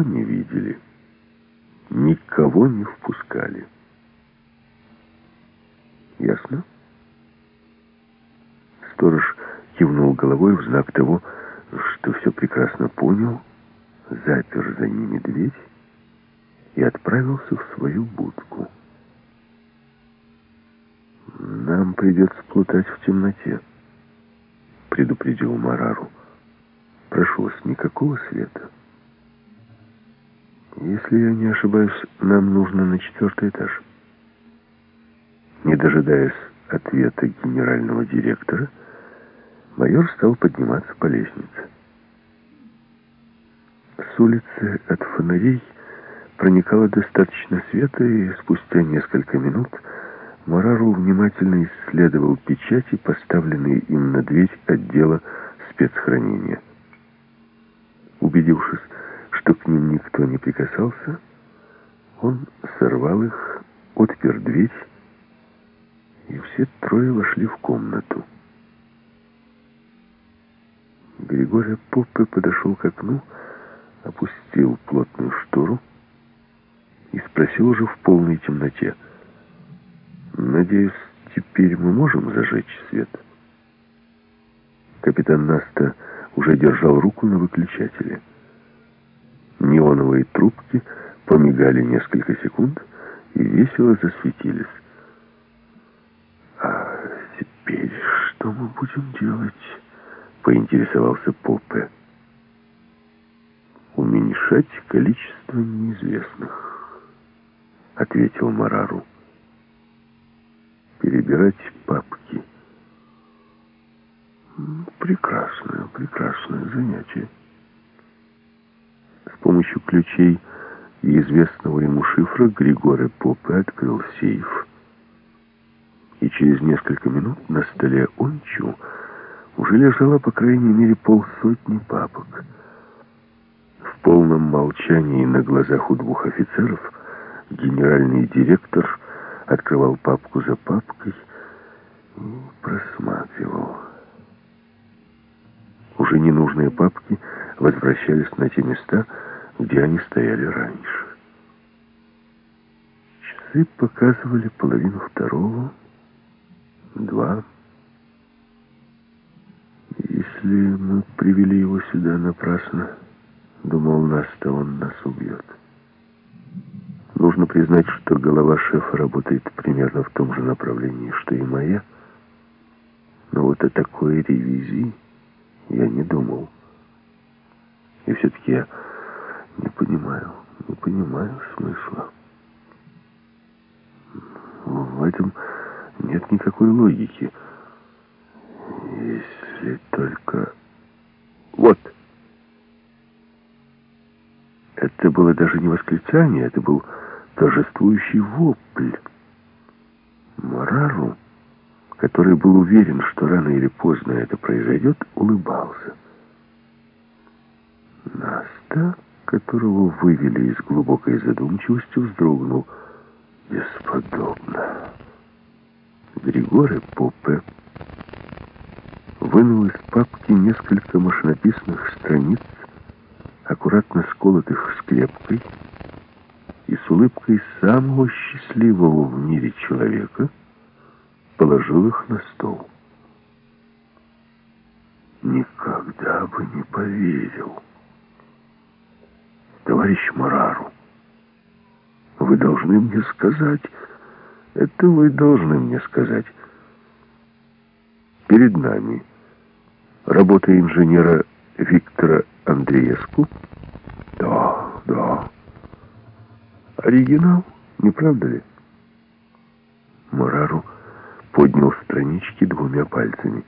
никого не видели, никого не впускали. Ясно? Сторож кивнул головой в знак того, что все прекрасно понял, запер за ними дверь и отправился в свою будку. «Нам придется плутать в темноте», — предупредил Марару. «Прошу вас, никакого света». «Если я не ошибаюсь, нам нужно на четвертый этаж». Не дожидаясь ответа генерального директора, майор стал подниматься по лестнице. С улицы от фонарей проникало достаточно света, и спустя несколько минут Марару внимательно исследовал печати, поставленные им на дверь отдела спецхранения. Убедившись, что к ним никто не прикасался, он сорвал их, отпер дверь, и все трое вошли в комнату. Григорий Поппе подошел к окну, опустил плотную штору и спросил уже в полной темноте. «Надеюсь, теперь мы можем зажечь свет?» Капитан Наста уже держал руку на выключателе. Неоновые трубки помигали несколько секунд и весело засветились. «А теперь что мы будем делать?» — поинтересовался Поппе уменьшать количество неизвестных, ответил Марару. Перебирать папки. Прекрасное, прекрасное занятие. Ключей известного ему шифра Григорий Попе открыл сейф. И через несколько минут на столе Ончу уже лежало по крайней мере полсотни папок полном молчании на глазах у двух офицеров генеральный директор открывал папку за папкой и просматривал. Уже ненужные папки возвращались на те места, где они стояли раньше. Часы показывали половину второго, два. Если мы привели его сюда напрасно, Думал, нас-то он нас убьет. Нужно признать, что голова шефа работает примерно в том же направлении, что и моя. Но вот о такой ревизии я не думал. И все-таки я не понимаю, не понимаю смысла. В этом нет никакой логики. Если только... Вот! Это было даже не восклицание, это был торжествующий вопль. Марару, который был уверен, что рано или поздно это произойдет, улыбался. Наста, которого вывели из глубокой задумчивости, вздрогнул. Бесподобно. Григорий Попе вынул из папки несколько машинописных страниц аккуратно сколотых скрепкой, и с улыбкой самого счастливого в мире человека положил их на стол. Никогда бы не поверил. Товарищ Марару, вы должны мне сказать, это вы должны мне сказать. Перед нами работа инженера Виктора Андреевску? Да, да. Оригинал, не правда ли? Марару поднял странички двумя пальцами.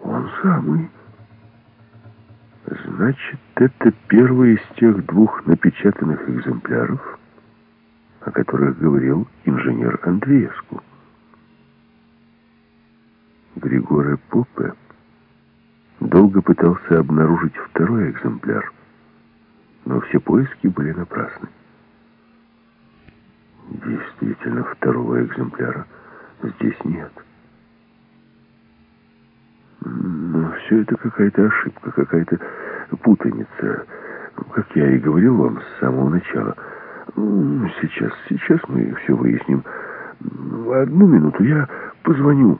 Он самый. Значит, это первый из тех двух напечатанных экземпляров, о которых говорил инженер Андреевску. Григорий Попе долго пытался обнаружить второй экземпляр, но все поиски были напрасны. Действительно, второго экземпляра здесь нет. Но все это какая-то ошибка, какая-то путаница. Как я и говорил вам с самого начала. Сейчас, сейчас мы все выясним. Одну минуту я позвоню